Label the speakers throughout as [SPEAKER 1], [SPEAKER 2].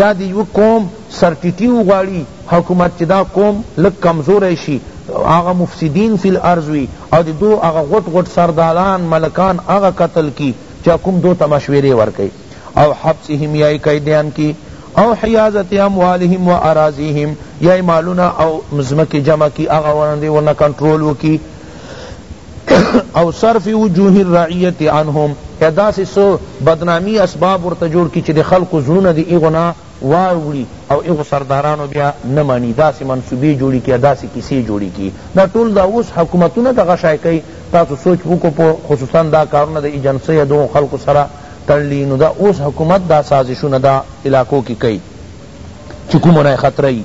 [SPEAKER 1] یا د یوه قوم سرټیټي وغواړي حکومت چې دا قوم لږ کمزوری شي هغه مفسدین فی الارض وي او د دوی هغه غټ غټ سرداران ملکان هغه قتل کړي چا کوم دوی ته مشورې ورکوي او حبسهم یا یې قیدیان کړي او حیازت اموالهم و اراضیهم یا یې مالونه او مځمکې جمع کړي هغه ورنه کنټرول وکړي او صرف وجوه الرعیت عنهم یا داسی سو بدنامی اسباب ورته جوړ کی چی د خلقو زړونه دی ایغو نه واوړی او ایغو سردارانو بیا نه منی داسی منصوبی جوړی کی داسی کیسی جوړی کی دا ټول دا اوس حکومتونه دغه شای کئی تاسو سوچ وکو په خصوصا دا کارونه د ایجنسی دغو خلقو سره تړلی نو دا اوس حکومت دا سازشونه دا علاقو کی کئی چی کومه نه خطره یی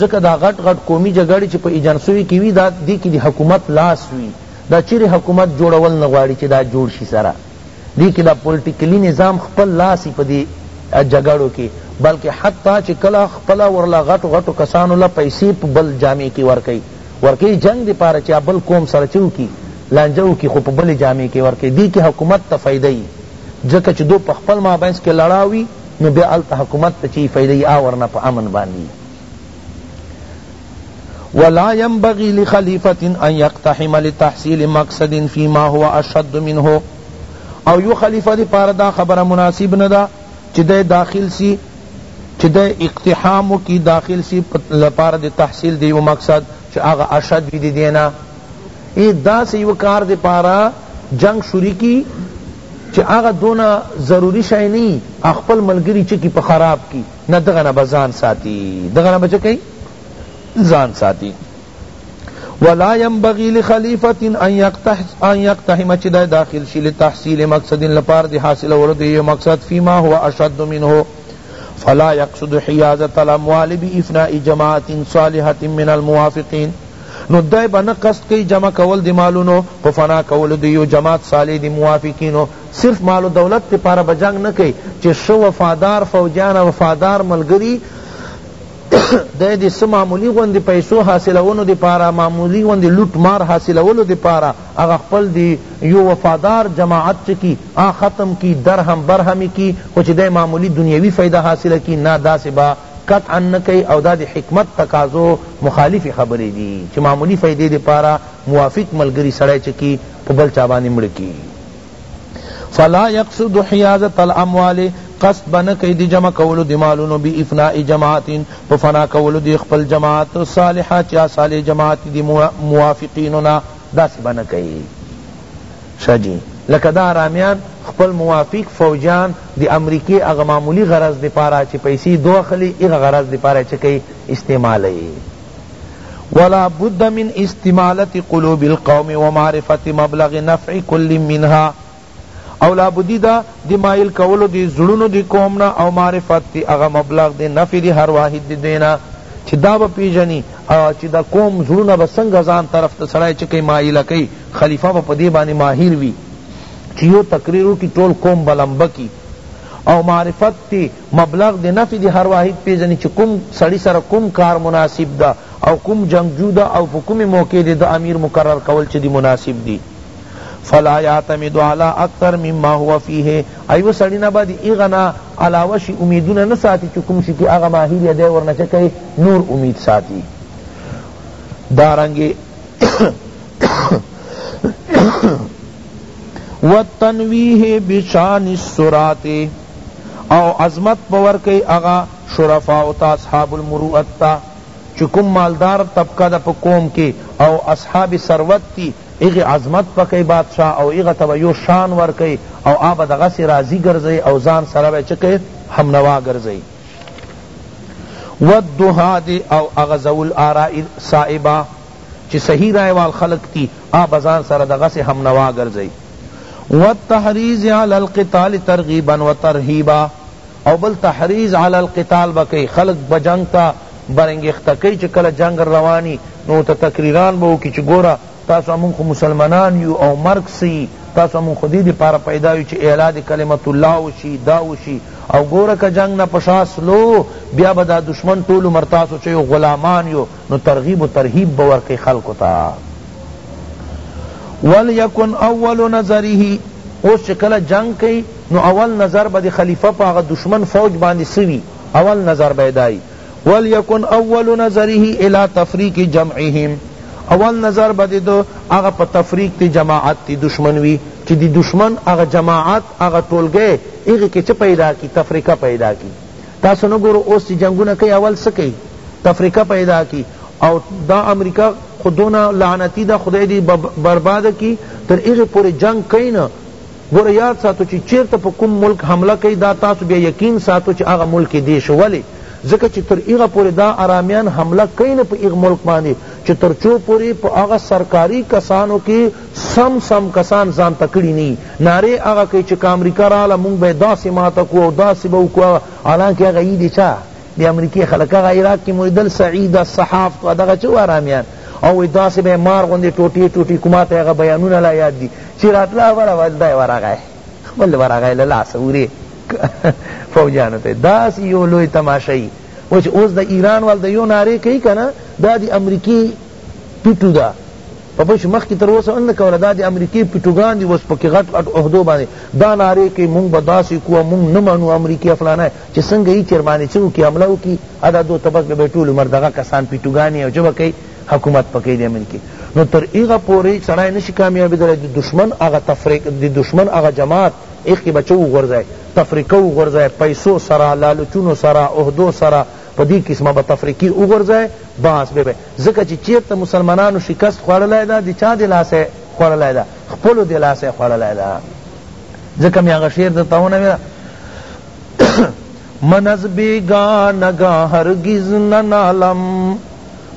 [SPEAKER 1] ځکه دا غټ غټ قومی جګړې چې په ایجنسیو کې وي دا دې کې د حکومت لاس وي دا چیرې حکومت جوړول نه غواړي چې دا جوړ شي سره دې کې دا پولیټیکلی نظام خپل لاس په دې جګړو کې بلکې حتی چې کله خپل ورلا غټو غټو کسانو لا پیسې په بل جامع کې ورکړي ورکړي جنگ دې پاره چې بل قوم سره چو کی لانجو کی خو په بل جامع کې ورکړي دې کې حکومت ته فائدہ ځکه چې دو په خپل مابینس کې لړاوي نو بیا هلته حکومت ته چی فیلی آ ورنه په امن باندی ولا ينبغي لخليفة ان يقتحم لتحصيل مقصد فيما هو اشد منه او یو خلیفہ دی پار دا خبر مناسب ندا چی دے داخل سی چی دے اقتحام کی داخل سی لپار دی تحصیل دیو مقصد چی آغا اشد وی دی دینا ای داسې یوه کار د پاره جنګ شروع کی چی هغه دونه ضروری شی نه وی او خپل ملګری چه کی په خراب کی نه دغه نه به ځان ساتی دغه نه به چه کئی ځان ساتی ولا ينبغي لخليفه ان يقتحم ان يقتحم چه دا داخل شي لتحصيل مقصد لپاره دي حاصل ورته یو مقصد فيما هو اشد منه فلا يقصد حيازه الاموال بافناء جماعه صالحه من الموافقين نو دی به نه قصد کئی جمع کول دی مالونو په فنا کولو دی یو جماعت صالح دی موافقینو صرف مال و دولت دی پاره به جنګ نه کئی چه شه وفادار فوجیان او وفادار ملګری دی دی څه معمولی غوندی پیسو حاصلونو دی پاره معمولی غوندی لوټ مار حاصلولو دی پاره هغه خپل دی یو وفادار جماعت چه کی هغه ختم کی درهم برهمی کی خو چه دی معمولی دنیوی فائدہ حاصله کی نه داسې به قطعا نه کوي او دا د حکمت تقاضو مخالفې خبرې دي چې معمولي فائدې د پاره موافق ملګري سړی چه کي په بل چا باندې مړه کي فلا يقصد حيازة الاموال قصد به نه کوي د جمع کولو د مالونو بافناء جماعت په فنا کولو د خپل جماعت صالحه چه صالح جماعت دي موافقینو نه داسی به نه کیی شه جی لکه دا حرامیان خپل موافق فوجیان د امریکی هغه معمولی غرض د پاره چی پیسی دو اخلی هغه غرض د پاره چه کیی استعمالی ولا بد من استمالت قلوب القوم ومعرفت مبلغ نفع کل منها او لابدی ده دی مائل کولو دی زړونو دی قوم نه او معرفت تی هغه مبلغ دی نفع دی هر واحد دی دوی نه چی دا به پیژنی چی دا قوم زړونه به څنګه ځان طرف ته سړی چه کئی مائل کئی خلیفه به په دی باندې ماهر وی چی یو تقریر وکی ټول قوم به لمبه کی او معرفت تی مبلغ دی نفع دی هر واحد پیژنی چی کوم سړی سره کوم کار مناسب ده او کوم جنگجو ده او په کوم موقع دی د امیر مقرر کول چی دی مناسب دی فلا یعتمد علی اکثر مما هو فیه ایو سړی نه بعد ایغنا علاوه شی امیدونه نه ساتی چې کوم شی کې هغه ماهر یا دی ورنه چکه نور امید ساتی دارنګ والتنویه بشان السرات او عظمت پور کئی اغا شرفاء تا اصحاب المروعت تا چکم مالدار طبقہ دا پا قوم کے او اصحاب سروت تی هغی عظمت به کئ بادشاه او هغه ته به یو شان ورکئ او هغه به دغسی راضی ګرځئ او ځان سره به یې چه کئ همنوا ګرځئ. والدهاد او هغه ذوالاراء صائبه چه صحیح رائے وال خلق دی هغه به ځان سره دغسی همنوا ګرځئ. والتحریض علی القتال ترغیبا وترهیبا او بل تحریض علی القتال به کئی خلق به جنگ تا برانگیخته کئی چه کله جنگ روان ئی نو ورته تقریران به وکی چه ګوره تاسو مونږ خو مسلمانان یو او مرګ څه ئی تاسو مونږ خو دی دی پاره پیدا یو چه اعلی د کلمت الله وشی دا وشی او ګوره که جنگ نه په شا سلو بیا به دا دشمن ټول عمر تاسو چه یو غلامان یو نو ترغیب و ترهیب به ورکئی خلقو تا ولیکن اول نظره اوس چه کله جنگ کئی نو اول نظر به د خلیفه په هغه دشمن فوج باندې څه وي؟ اول نظر به یې دا وي، ولیکن اول نظره الی تفریق جمعهم، اول نظر به د ده هغه په تفریق د جماعت د دشمن وي چه د دشمن هغه جماعت، هغه ټولګی، هغې کښې څه پیدا کړي؟ تفرقه پیدا کړي، تاسو نه ګورئ اوس چه جنګونه کوي اول څه کوي؟ تفرقه پیدا کړي، او دا امریکا خو دونه لعنتی ده خدای دې برباد کړي، تر هغې پورې جنګ کوي نه ګوره یاد ساتو چی چیرته په کوم ملک حمله کئی دا تاسو بیا یقین ساتو چی هغه ملک دی شو ولی ځکه چی تر هغه پوری دا ارامیان حمله کئی نه په هغه ملک باندی چی تر چو پوری په هغه سرکاری کسانو کی سم سم کسان ځان ته کړی نه یی نعری هغه کئی چی که امریکا راغله مونږ به یی داسی ماته کو او داسی به وکړو حالانکه هغه یی دی چا دی امریکی خلک هغه عراق کی مویدل سعید الصحاف تو دغه چو آرامیان او داسې به مار غوندې ټوټی ټوټی کوماته هغه بیانونه لا یاد دی چې راتلا ولا ولدای ورغه خپل ورغه لالا سوري فوجانو ته داسې یو لوی تماشای و چې اوس د ایران ول د یو ناره کوي کنه دا دی امریکی پیټو ده په بش مخ کی تر اوسه ان کوله دا د امریکای پټوګان دی وس پکې غټ غټ عہدو باندې دا ناره کې مونږ بداسي کو مونږ نه منو امریکای فلانه چه سنګه یی چر باندې څه وکی حمله وکی ادا دو تبس به ټول عمر دغه کسان پیټوګانی او جبه کی حکومت پکی دی ملکی نو تر ایغه پوری سړای نشی کامیابی دلی دی دشمن اغه تفریق دی دشمن اغه جماعت ایغ کی بچو غرزای تفریقه غرزای پیسو سرا لالچونو سرا عہدو سرا پدی قسمه به تفریقی غرزای باس به به زکه چی چیر ته مسلمانانو شکست خوړلای دا دی چا دی لاسه خوړلای دا خپلو دی لاسه خوړلای دا زکه می اغه شعر درته ونه ویلا من از بیگانگا هرگز ننالم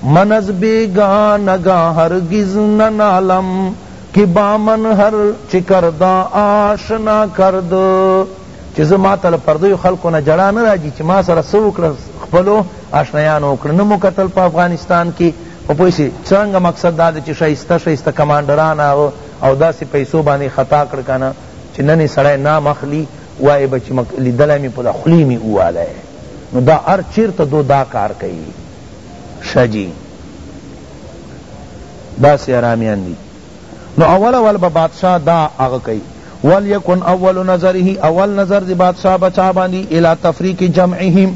[SPEAKER 1] من از بیگانگا هرگز ننالم که با من هر چه کردا آشنا کرد چې زه ما ته له پردیو خلکو نه جړا نه راځي چې ما سره څه وکړه خپلو آشنایانو وکړه نه مو کتل په افغانستان کې په پوه شي څرنګه مقصد دا دی چې ښایسته ښایسته کمانډران هغه او داسې پیسو باندې خطا کړ که نه چې نن یې سړی نام اخلي وای به چی مک لیدلای می په دا خلی می اوالای نو دا ار چیرته دو دا کار کئی شجی دا سی ارامیان دی نو اول اول با بادشاہ دا اغا کئی ولیکن اول نظره اول نظر دی بادشاہ بچا باندی الى تفریق جمعهم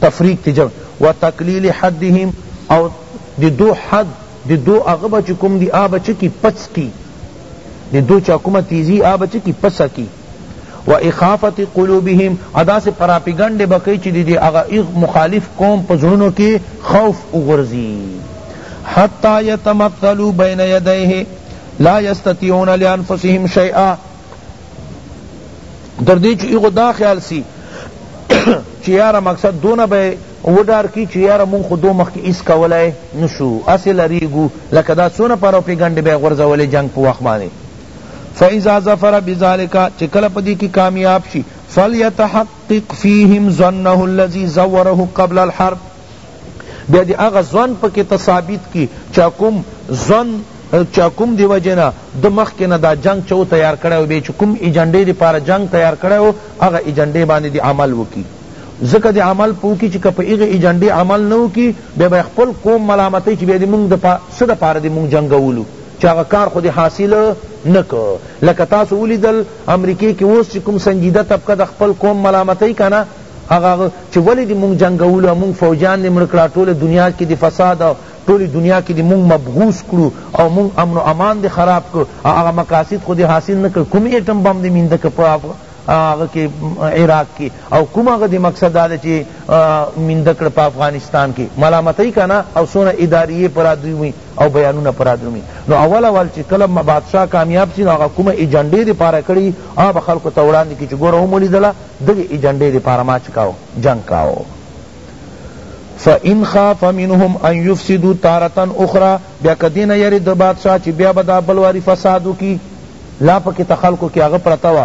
[SPEAKER 1] تفریق تی جمع و تقلیل حدهم او دی دو حد دی دو اغا بچکم دی آبا چکی پچ کی دی دو چاکم تیزی آبا چکی پچ کی و اخافت قلوبهم او داسې پراپیګنډې به کوي چې د هغه مخالف قوم په زړونو کې خوف وغورځي حتی یتمثلوا بین یدیه لا یستطیعون لانفسهم شیئا تر دې چې هغه دا خیال سي چې یاره مقصد دونه به وډار کی چې یاره مونږ خو دو مخکې هیڅ کولای نشو هسې لریږو لکه دا څونه پراپیګنډې به یې غورځولې جنګ په وخت باندې فاذا ظفر بذلک چه کله پدی کی کامیاب شی فلیتحقق فیهم ظنه الذی زوره قبل الحرب بیا دی اغا ظن پکی تا ثابت کی چا کوم ظن چا کوم دی وجنا د مخکی نه دا جنگ چو تیار کړی او بیا چ کوم ایجنډی دی پار جنگ تیار کړی او اغا ایجنډی باندې دی عمل وکی ځکه دی عمل پوکی چې کپ ایغه ایجنډی عمل نو کی بیا خپل قوم ملامتای چې بیا دی مونږ د سره پار دی مونږ جنگولو چی هغه کار خو دی حاصل نه که لکه تاسو ولیدل امریکی کی اوس چی کوم سنجیده طبقه د خپل قوم ملامتوی کنه هغه هغه چی ولی دی مونږ جنګولو مونږ فوجیان دی مړ کړه ټوله دنیا کی دی فساد ټولی دنیا کی دی مونږ مبغوث کړو او مونږ امن و امان دی خراب که او هغه مقاصد خو دی حاصل نه که کوم ایټم بم دی مینده که په هغه کی عراق کی او کوم هغه دی مقصد دا چی مینده کړه په افغانستان کی ملامتوی کنه او سونه اداریه پر دوی او بیانونه پرادرومی نو اول اول چې کله بادشاہ کامیاب سی نو هغه کومه ایجنډې دی پاره کړی هغه به خلکو ته وړاندې کی چې ګوره هم ولیدله دغه ایجنډې دی پاره ما چې کاو جنگ کاو فَإِنْ خَافَ مِنْهُمْ أَنْ يُفْسِدُوا تَارَةً أُخْرَى بیا کدین یری د بادشاہ چې بیا به دا بل واری فسادو کی لا پکې تخلقو کې هغه پرتوا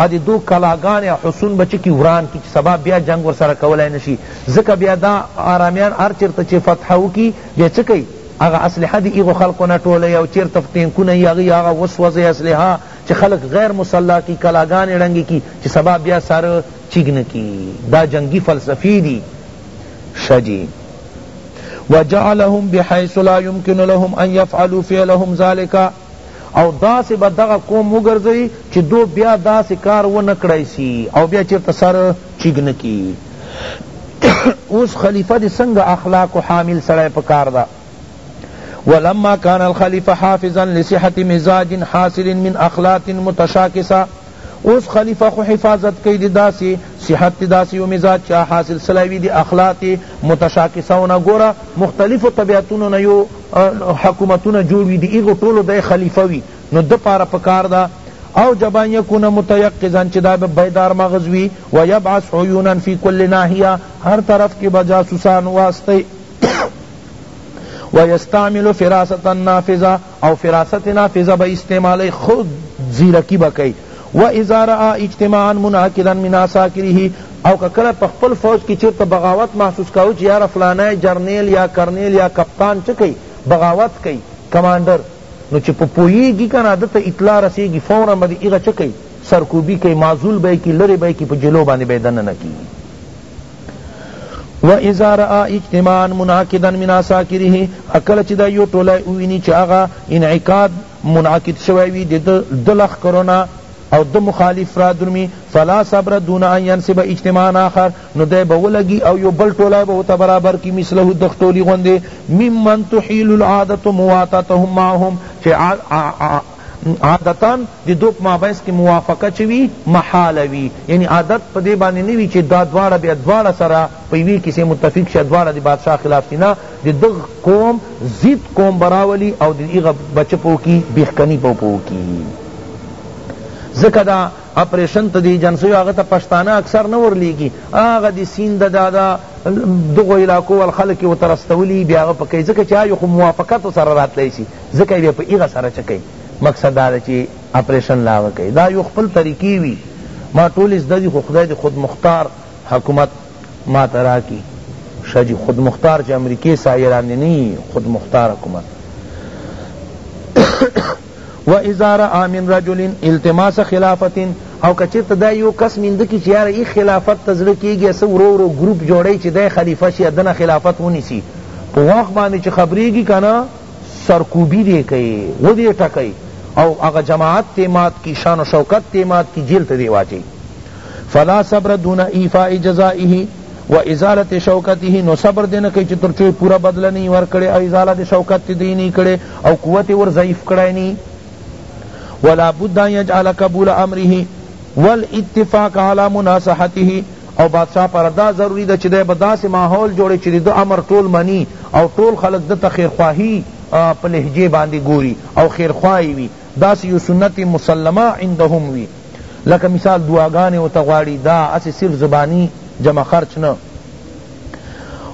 [SPEAKER 1] ادی دو کلاګانی او حصون به چه کی وران کی چه سبا بیا جنګ ورسره کولای نشی ځکه بیا دا آرامیان هر چرته چه فتح وکی بیا چه کئی هغه اسلحه دی هغو خلقو نه ټولوی او چرته ټینکونه یی هغوی هغه وسوځی اسلحه چه خلق غیر مسلح کی کلاګانی ړنګی کی چه سبا بیا سر چیګ نه کی دا جنګی فلسفی دی شه جی وجعلهم بحیث لا یمکن لهم ان یفعلوا فعلهم ذلک او داسې به دغه قوم وګرځوي چې دو بیا داسې کار ونه کړای سي او بیا چېرته سر چیګ نه کي اوس خلیفه دې څنګه اخلاق و حامل سړی پکار ده ولما كان الخليفة حافظا لصحة مزاج حاصل من اخلاق متشاكسة اوس خلیفه خو حفاظت کئ د داسی صحت د داسی یو مزاج چا حاصل سلی وی د اخلاق متشاکسو نه ګوره مختلفو طبیعتونو نه یو حکومتونه جوړ وی د هغو ټولو دی خلیفه وی نو ده پاره پکار ده او جب ان یکون متیقظا چی دا به بیدار مغز وی و یبعث عیونا فی کل ناحیه هر طرف کی به جاسوسان واسطی و یستعمل فراسة نافذه او فراست نافذه به استعمالی خود ځیرکی به کئی و اذا رآ اجتماعا منعقدا من عساکره او که کله په خپل فوج کی چیرته بغاوت محسوس کاوه چی یاره فلانی جرنیل یا کرنیل یا کپتان چه کئی بغاوت کئی کمانډر نو چی په پوهیږی کنه ده ته اطلاع رسیږی فورا به دی هغه چه کئی سرکوبی کئی معزول به یې کی لری به یې کی په جلو باندې به یې دننه کیږی و اذا رآ اجتماعا منعقدا من عساکره کله چی دا یو ټولی ووینی چی هغه انعقاد منعقد شوی وی د ده لښکرو نه او ده مخالف را درومی فلا صبر دون ان ینصب اجتماعا آخر نو دی به ولګی او یو بل ټولی به ورته برابر کی مثله دغ ټولی غوندی ممن تحیل العادة مواتاتهم معهم چی عادتاً د دو په مابينځ کي موافقه چه وي محاله وي يعني عادت په دې باندې نه وي چه دا دواړه بيا دواړه سره په يوې کيسې متفق شي او دواړه د بادشاه خلاف شي نه د دغ قوم ضد قوم به راولي او د هغه به چه په وکړي بيخکني به په وکړي ځکه دا اپریشن ته د ایجنسیو هغه ته پښتانه اکثر نه ورلیږي هغه د سیند د دادا دغو علاقو ول خلک یې ورته رستولي بیا هغه په کوي ځکه چې هغه خو موافقت سره راتلی شي ځکه یې په هغه سره چه کوي مقصد دا ده چې اپریشن له هغه کوي دا یو خپل طریقې وي ما ټولې زده دي خو خدای دې خودمختار حکومت ما ته راکړي ښه جي خودمختار چې امریکې سایه لاندې نه وي خودمختار حکومت و اذا را من رجل التماس خلافت او کچرت دا یو کس میند کی چیار ای خلافت تزړه کیږي سو ورو ورو گروپ جوړی چې د خلیفہ شي دنه خلافت ونیسی په واخ باندې چې خبرېږي کنه سرکوبی دی کئ ودی ټکی او هغه جماعت تی مات کی شان و شوکت تی مات کی جیل ته دی واچی فلا صبر دون ایفاء جزائه و ازالة شوکته نو صبر دی نه کئ چی تر څو پورا بدله نی ورکړی او ازاله دی شوکت تی دی نی کړی او قوت ور ضعیف کړی نی ولا بد ان یجعل قبول امره والاتفاق علی مناصحته او بادشاه پاره دا ضروری ده چی دی به داسی ماحول جوړی چی د ده امر ټول منی او ټول خلق ده ته خیرخواهی په لهجه باندی ګوری او خیرخواه یی وی داسی یو سنت مسلمه عندهم وی لکه مثال دعاګانی ورته غواړی دا هسی صرف زبانی جمع خرچ نه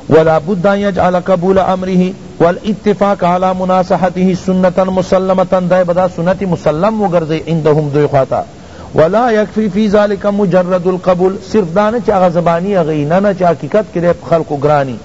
[SPEAKER 1] ولابد ان یجعل قبول امره والاتفاق علی مناصحته سنتا مسلمه دی به دا سنت مسلم وګرځی عندهم دوی خواته ولا یکفی فی ذلک مجرد القبول صرف دا نه چی هغه زبانی هغی نه نه چی حقیقت کی دی په خلقو ګرانی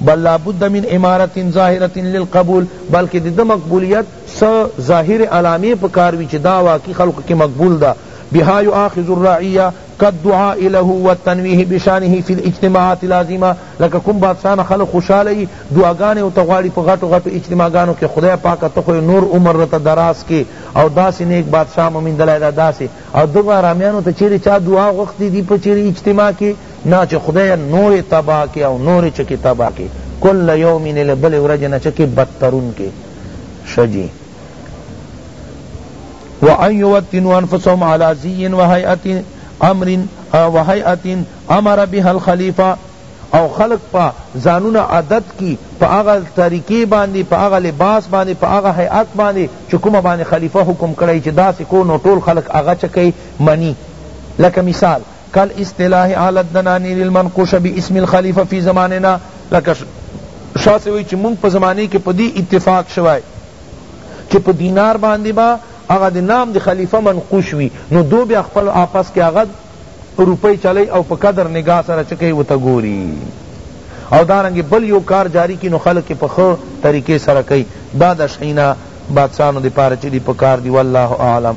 [SPEAKER 1] بل لابد من امارت ظاهرة للقبول بلکه د ده مقبولیت څه ظاهر علامې پکار وي چې دا واقعي خلقو کې مقبول ده بها یؤاخذ الرعیه کالدعاء له والتنویه بشانه فی الاجتماعات العظیمه لکه کوم بادشاہ نه خلق خوشاله وي دعاګانې ورته غواړي په غټو غټو اجتماعګانو کې خدای پاکه ته خو نور عمر راته دراز کې او داسی نیک بادشاہ مومیندلای دا داسی او دغه ارامیانو ته چیرې چا دعا غوښتی دی په چیرې اجتماع کی نه چې خدای نور تبا کی او نور چکی تبا کی کل یوم له بل ورځې نه چکی بدترون کی شجی وان یوتنوا انفسهم علی زی و هیئه امر و هیئه امر بها الخلیفہ او خلق په ځانونه عادت کی په هغه طریقی باندی په هغه لباس باندی په هغه هیئت باندی چی کومه باندی خلیفه حکم کړی چی داسی کو نو ټول خلق هغه چه کئی منی لکه مثال کالاصطلاح علی الدنانیر المنقوشة باسم الخلیفة فی زماننا لکه شاہ سے وئی چی مونږ په زمانی کی پدی اتفاق شوی چی په دینار باندی با هغه د نام د خلیفه منقوش وی نو دو بیا خپل آپس کی هغه روپۍ چلی او په قدر نګاه سره چه کئی ورته ګوری او دارنګه بل یو کار جاری کی نو خلق یې په ښه طریقی سره کئی دا دشحینا بادشانو دپاره چه دی پکار دی والله اعلم.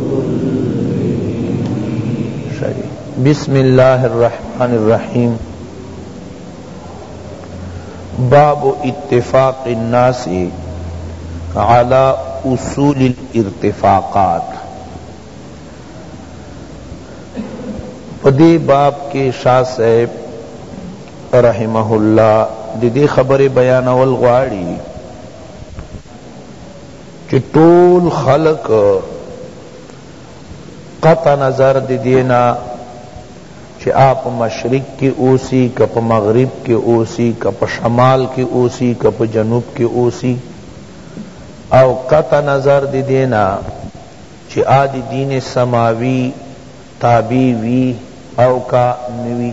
[SPEAKER 1] بسم الله الرحمن الرحیم باب اتفاق الناس على اصول الارتفاقات پدی باب کے شاہ صاحب رحمه اللہ دی دی خبر بیان والغواڑی چی ټول خلق قطع نظر دی دینا چی آپ مشرق کی اوسی که په مغرب کی اوسی که په شمال کی اوسی که په جنوب کی اوسی او قطع نظر دی دینا چی آدی دین سماوی تابع وی او کا نوی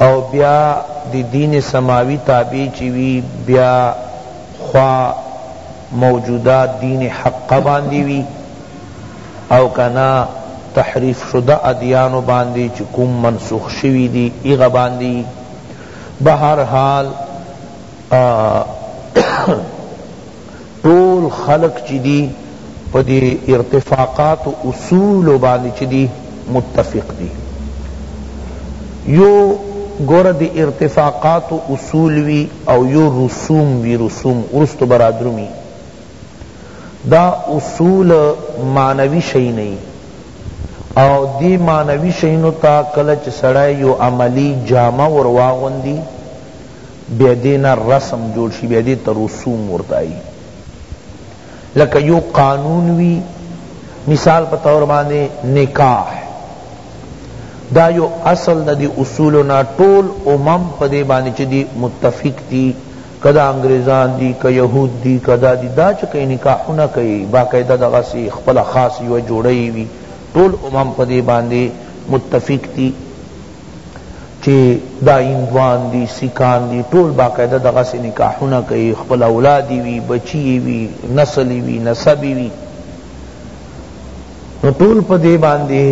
[SPEAKER 1] او بیا د دین سماوی تابع چی وی بیا خوا موجوده دین حقه باندی وی او کنا تحریف شده ادیانو باندی چی کوم منسوخ شوی دی هغه باندی بهر حال ټول خلق چی دی په دی ارتفاقات و اصولو باندی چی دی متفق دی یو گوره دی ارتفاقات و اصول وی او یو رسوم وی رسوم ورستو برادرومی دا اصول معنوی شئی نئی او دی معنوی شینو تا کله چې سړی یو عملی جامه ور واغوندی بیا دې نه رسم جوړ شي بیا دې ته رسوم ورته وایي لکه یو قانون وي مثال په طور باندې نکاح دا یو اصل د دی اصولو نا ټول امم په دی باندې چې دی متفق دي کدا انګریزان دي که یهود دي کدا دي دا چې کوي نکاحونه کوي باقاعده دغه سی خپل خاص یو جوړی وي ټول امم په دی باندې متفق دي چی دا هندوان دی سیکان دی ټول باقاعده دغسی نکاحونه کوي خپل اولاد یی وی بچی یی وی نسل یی وی نسب یی وی نو ټول په دی باندی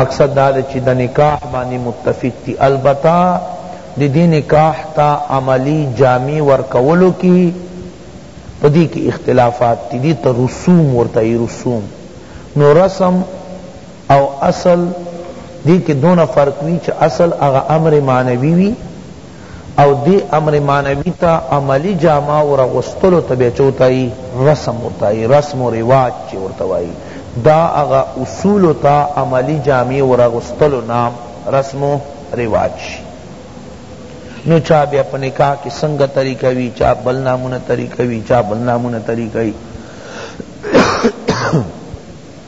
[SPEAKER 1] مقصد دا ده چی د نکاح باندی متفق دی البته د دی نکاح تا عملی جامع ورکولو کی په دی کی اختلافات دی دی ته رسوم ورته رسوم نو رسم او اصل دی کی دونه فرق وی چه اصل هغه امر معنوی وی او دی امر معنوی تا عملی جامه وراغوستلو ته بیا چه ورته یی رسم ورته یی رسم و رواج چه ورته وایی دا هغه اصول تا عملی جامه وراغوستلو نام رسم و رواج شی نو چا بیا په نکاح کې څنګه طریقه وی چا بل نامونه طریقه وی چا بل نامونه طریقه وی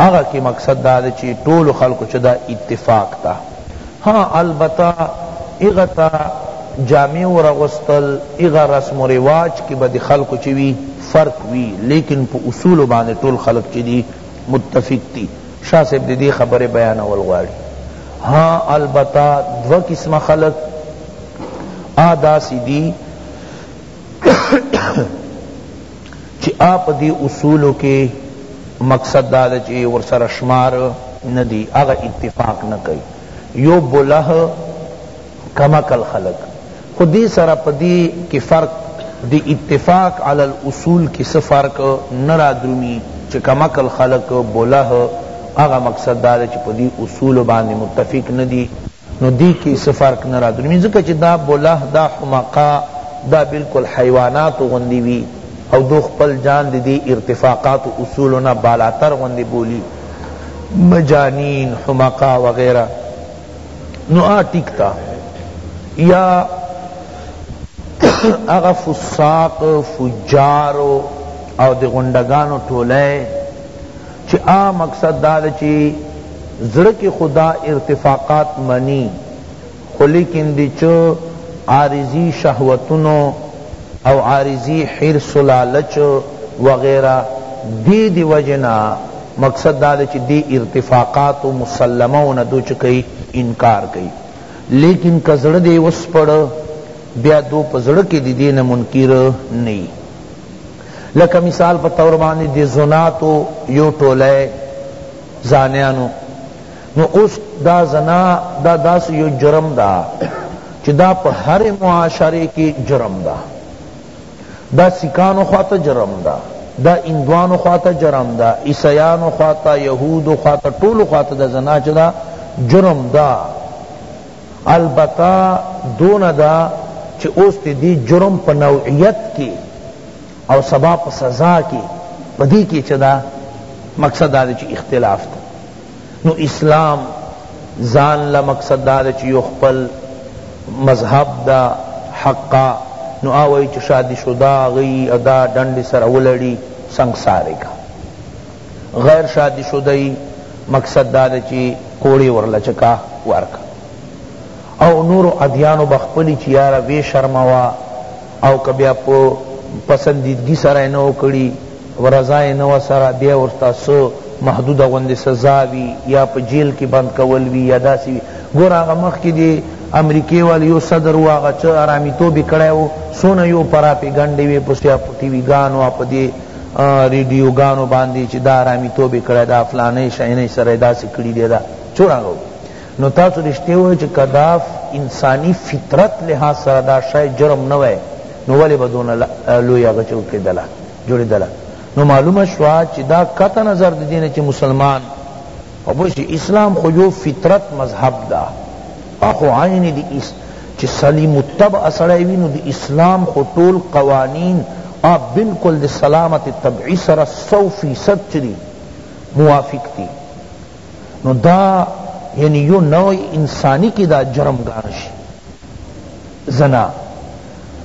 [SPEAKER 1] هغه کی مقصد دا دی چی ټولو خلقو چه دا اتفاق تا ها البته هغه تا جامع ور اغوستل هغه رسم و رواج کی به د خلقو چه وی فرق وی لیکن په اصولو باندی ټول خلق چه دی متفق دی شاه صاحب ددی خبری بیانول غواړی ها البته دوه قسمه خلق آ داسی دی چی آپ دی اصولو کی مقصد دا دا چی ورسره شمار ندی اغا اتفاق نکی یو بلح کم عقل خلق خو دی سره په دی کی فرق دی اتفاق علی الاصول کی څه فرق نه را درومی چی کم عقل خلق بلح اغا مقصد دا چی په دی اصولو باندی متفق ندی نو دی کی څه فرق نه راتلو ځکه چی دا بله دا حمقه دا بلکل حیواناتو غوندی وی او دو خپل جان دی دی ارتفاقاتو اصولو نه بالاتر غوندی بولی مجانین حمقه وغیره نو آ ټیک تا یا اغا فساق فجار او دی غنډګانو ټولی چی آ مقصد دا ده چی زړه کی خو دا ارتفاقات منی خو لیکن دی چه عارضی شهوتونو او عارضی حرص و لالچ وغیره دی دی وجه نه مقصد دا ده چی دی ارتفاقات و مسلمه و نه دو چه کئی انکار کئی لیکن که زړه دی وسپړ بیا دو په زړه کی دی دی نه منکر نه یی لکه مثال په طور باندې د زناتو یو ټولی زانیانو نو اوس دا زنا دا داس یو جرم دا چی دا په هر معاشره کی جرم دا دا سکانو خواته جرم دا دا اندوانو خواته جرم دا عیسیانو خواته یهودو خواته ټولو خواته دا زنا چی دا جرم دا البته دونه ده چه اوس ته دی جرم په نوعیت کی او سبا په سزا کی په دی کی چه دا مقصد دا چه اختلاف ده نو اسلام زان لا مقصد دا چه یو خپل مذهب دا حقا نو آوئی چه شادی شدا غی ادا ڈنڈ سر اولڑی سنگ سارے کا غیر شادی شده ئی مقصد دا ده چی کوړی ورله چه کا ورکا او نورو ادیانو به خپلی چی یاره وی شرموا او که بیا په پسندیدګی سره یې نه و کړی و رضا یې نه وه سره بیا یې ورته څه محدوده غوندی سزا وی یا په جیل کی بند کول وی یا داسی وی ګوره هغه مخکی دی امریکی والی یو صدر و هغه چه ارامیتوب یې کړی و څونه یو پراپیګنډی وی په سیا په ټی وی ګانو په دی ریډیو ګانو باندی چی دا حرامی توب یې کړی دا فلانی شینی سره یې داسی کړی دی دا چرانګه وو نو تاسو رشته وای چی کدا انسانی فطرت لحاظ سره دا شای جرم نه وای نو ولی بدون لوی هغه چو کېدلا جوړېدلا نو معلومه شوا چی دا قطع نظر دینه چی مسلمان او بوشی اسلام خو یو فطرت مذهب دا دا خو عین دی ایس چی سلیم الطبع سړی وی نو د اسلام خو ټول قوانین آ بالکل د سلامت طبعی سره سو فیصد چری موافق دی نو دا یعنی یو نوع انسانی کی دا جرم گانشی زنا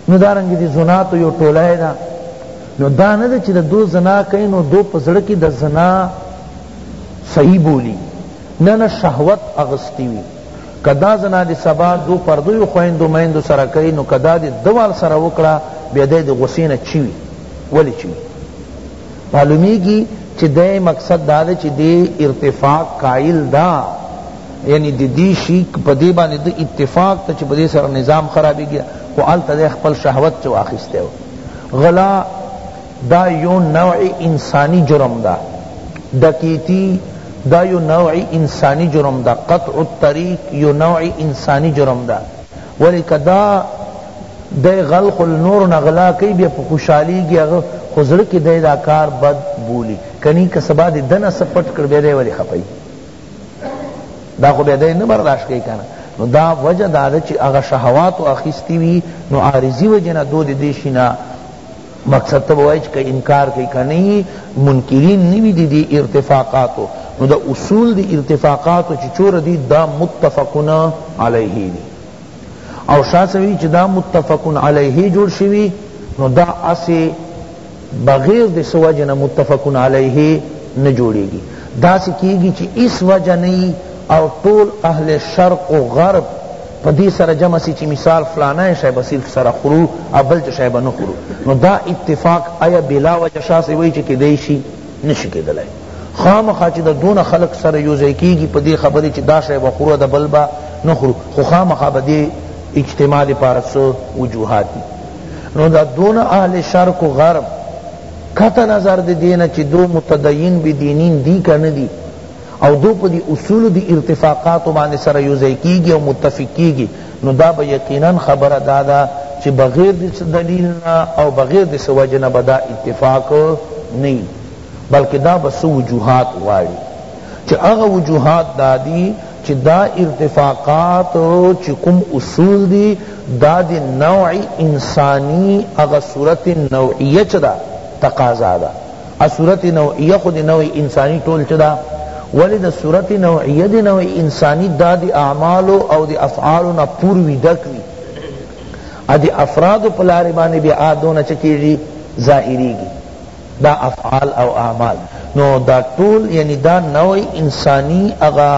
[SPEAKER 1] نو دارنگی دی زنا تو یو ٹولای دا نو دا نه ده چې د دو زنا کوي نو دو په زړه کې د زنا صحیح بولی نه نه شهوت اغستی وی که دا زنا دی سبا دو پردیو خویندو میندو سره کئی نو که دا دی ده وال سره وکړه بیا دی دی غصی نه چوی ولی چوی معلومیگی چی دی مقصد دا دی چی دی ارتفاق قائل دا یعنی دی دی شیک پا دی بانی دی اتفاق تا چی پا دی سر نظام خرابی گیا خو آلتا دی خپل شهوت چو آخسته غلا دا یو نوع انسانی جرم دا ډکیتی دا یو نوع انسانی جرم دا قطع الطریق یو نوع انسانی جرم دا ولی که دا دی غل خو نور نه غلا کوي بیا په خوشحالیږي هغه خو زړه کې دی دا کار بد بولي کنی که سبا دې دنه څه پټ کړ بیا دی ولې خپه دا خو بیا دی نه برداشت کوي کنه نو دا وجه دا ده چې هغه شهواتو اخیستي وي نو عارضي وجې نه دود دې شي نه مقصد ته به وایې چې که انکار کوي که نه یې منکرین نه وي د دې ارتفاقاتو نو دا اصول د ارتفاقاتو چې چوره دي دا متفقن علیه دي او شاه سوي چې دا متفقن علیه جوړ شوي نو دا اسې بغیر د څه وجه نه متفقن علیه نه جوړېږي داسې کېږي چې هېڅ وجه نه او ټول اهل شرق و غرب په دې سره جمع سی چی مثال فلانه شیبه صرف سره خورو او بل چه شیبه نه خورو نو دا اتفاق ایا بلا وجه شاسی وی چی کدی شی نشی کدلای خامخا چی دا دون خلق سره یوزای کیگی په دې خبره چی دا شیبه خورو دا بل با نه خورو خو خامخا به دې اجتماع دې پاره سو وجوهات دی نو دا دون اهل شرق و غرب کته نظر دی دینا چی دو متدین بدینین دی کنه دی او دو په دی اصولو دی ارتفاقاتو باندی سره یو ځای کیږی او متفق کیږی نو دا به یقینا خبره دا ده چی بغیر د څه دلیل نه او بغیر د څه وجه نه به دا اتفاق نه وی بلکه دا به څه وجوهات غواړی چی هغه وجوهات دا دی چی دا ارتفاقات چی کوم اصول دی دا دی نوع انسانی هغه صورت نوعیه چه دا تقاضا ده ا صورت نوعیه خو د نوع انسانی ټول چه ده ولی د صورت نوعیه د نوع انسانی دا د اعمالو او د افعالو نه پور وی ډک وی ا د افرادو په لارې باندې بیا دونه چه کیږي ظاهریږي دا افعال او اعمال نو دا ټول یعنی دا نوع انسانی اغا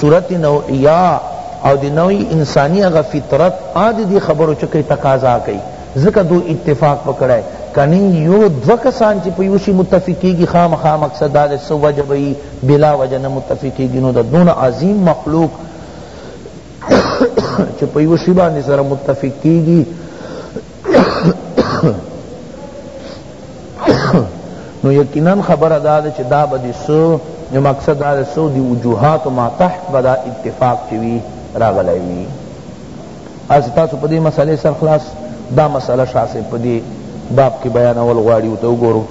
[SPEAKER 1] صورت نوعیه او د نوع انسانی اغا فطرت آد دی خبرو چکی تقاضا کئی ځکه دوئ اتفاق په کړی کنی یو دوه کسان چی په یو شی متفق کیږی خامخا مقصد دا دی څه وجه به یی بلا وجه نه متفق کیږی نو دا دونه عظیم مخلوق چی په یو شی باندې سره متفق کیږی نو یقینا خبر دا ده چې دا به دي سو نو مقصد دا ده سو دی وجوهات ما تحت بدا اتفاق چوي راغلی وي هسې تاسو په دې مسئلې سر خلاص دا مسئله شاه صاحب په دې باب کې بیانول غواړي ورته وګورو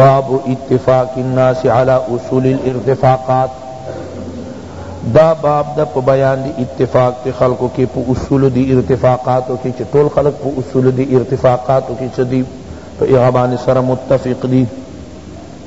[SPEAKER 1] باب اتفاق الناس على اصول الارتفاقات دا باب دا په بیان دی اتفاق تی خلقو کې په اصول دی ارتفاقاتو کې چې ټول خلق په اصول دی ارتفاقاتو کې چې دی په اغبان سره متفق دی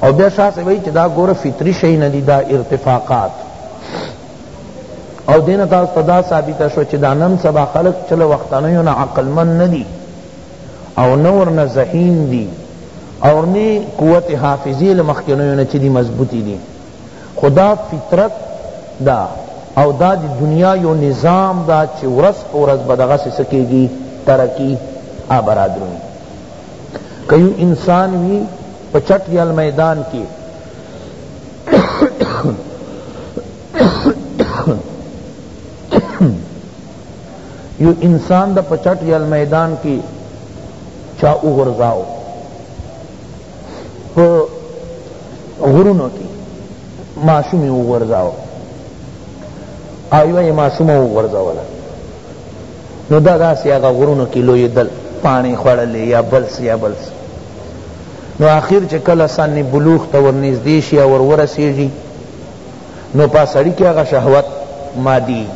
[SPEAKER 1] او بیا شاہ سے وئی چی دا گور فطری شئی ندی دا ارتفاقات او دین تاس تدا ثابت شو چی دا نن سبا خلق چل وقتانیو نا عقل من ندی او نور نا ذہین دی او نی قوت حافظی لمخکنیو نا چی دی مضبوطی دی خدا فطرت دا او دا دی دنیا یو نظام دا چی ورس پورس بدغا سے سکیگی ترکی آبرادرونی که یو انسان وی په چټ یا میدان کی یو انسان د پچټ یا میدان کی چا وګرځاو په غرونو کی معصوم وګرځاو ایوه معصوم وګرځاوله نو دا داسی هغه غرونو کی لوی دل پانی خوړلی یا بلس یا بلس نو آخر چې کله سن بلوغ ته ورنږدې شي او ورورسېږي نو په سړي کې هغه شهوت مادي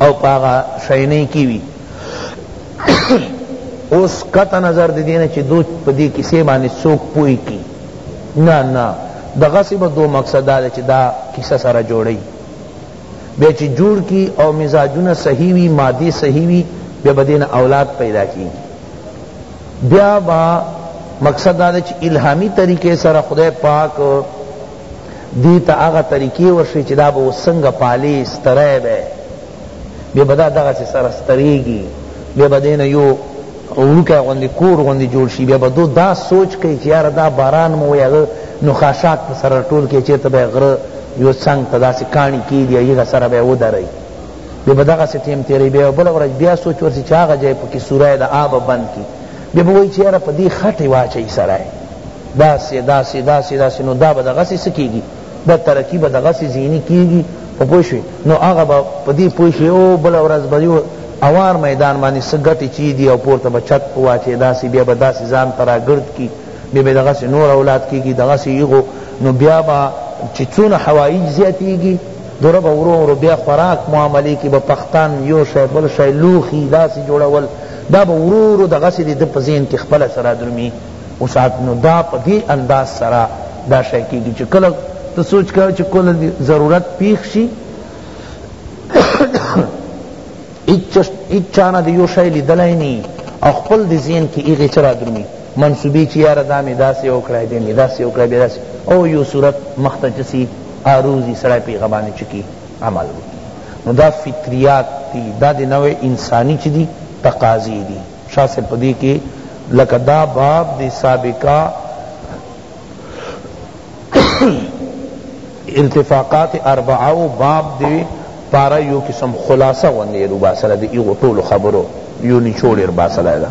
[SPEAKER 1] او په هغه شینۍ کې وي اوس قطع نظر د دې نه چې دوی په دې کیسې باندې څوک پوه کړي نه نه دغسې به دو مقصد دا چې دا کیسه سره جوړوي بیا چی جوړ کی او مزاجونه صحیح وی مادی صحیح وی بیا به دین اولاد پیدا کی بیا با مقصد دا چی الہامی طریقے سره خدای پاک دیتا آغا طریقے ورشی چی دا با سنگ پالی سترے بے بیا بدا دغه سره ستریږي بیا بدین یو وړوکی غوندی کور غوندی جوړ شی بیا به دو دا سوچ کئ چی یاره دا باران مو وی هغه نو خاشاک په سر راټول کئ چیرته به غره یو څنګ ته داسی کاڼی کیدی هغه سره به ودرئ بیا به دغسی ټیم تیری بیا به بله ورځ بیا سوچ ورسی چی هغه جای پکی سوری د آب بند کی بیا به وای چی یاره پدی خټی واچی سره داسی داسی داسی داسی نو دا به دغسی څه کیږی دا ترقی به دغسی ځینی کیږی په پوه شوی نو هغه به په دی پوه شی او بله ورځ به یو اوار میدان باندی څه ګټی چی دی او پورته به چت واچی داسی بیا به داسی ځان ته را ګرد کی بیا به دغسی نور اولاد کیږی دغسی یغو نو بیا به چی څونه حوایج زیاتیږی دره به ورو ورو بیا خوراک معاملی کی به پختان یو شی بل شی لوخی داسی جوړول دا به ورو ورو دغسی دی د په ذهن کی خپله سره درومی اوس نو دا په دې انداز سره دا شی کېږي چې کله ته سوچ کوه چې کله ضرورت پېښ شي هیچا نه د یو شی لیدلی نه او خپل د ذهن کې هغې څه رادرومي منصوبې چې یاره دا مې داسې وکړی بیا مې داسې وکړی بیا داسې او یو صورت مخته چې سي عروضي سړی په هغه باندې چې کي عمل وکړي نو دا فطریات دي دا د نوع انساني چې دي تقاضې دي شاه صاحب په دې کې لکه دا باب د سابقه ارتفاقات اربعه او باب دی پارا یو قسم خلاصه ونی رو باسره دی ایغو ټول خبرو یو نچوړ ر باسره ده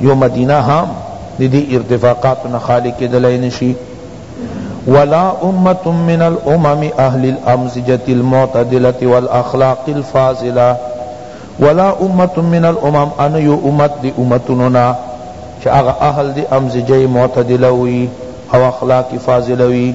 [SPEAKER 1] یو مدینه هم د دې ارتفاقاتو نه خالی کیدلای نشی ولا امة من الامم اهل الامزجة المعتدلة والاخلاق الفاضلة ولا امة من الامم ان یو امت دی امتونو نا چه اغا اهل دی امزجه معتدله وی او اخلاق فاضله وی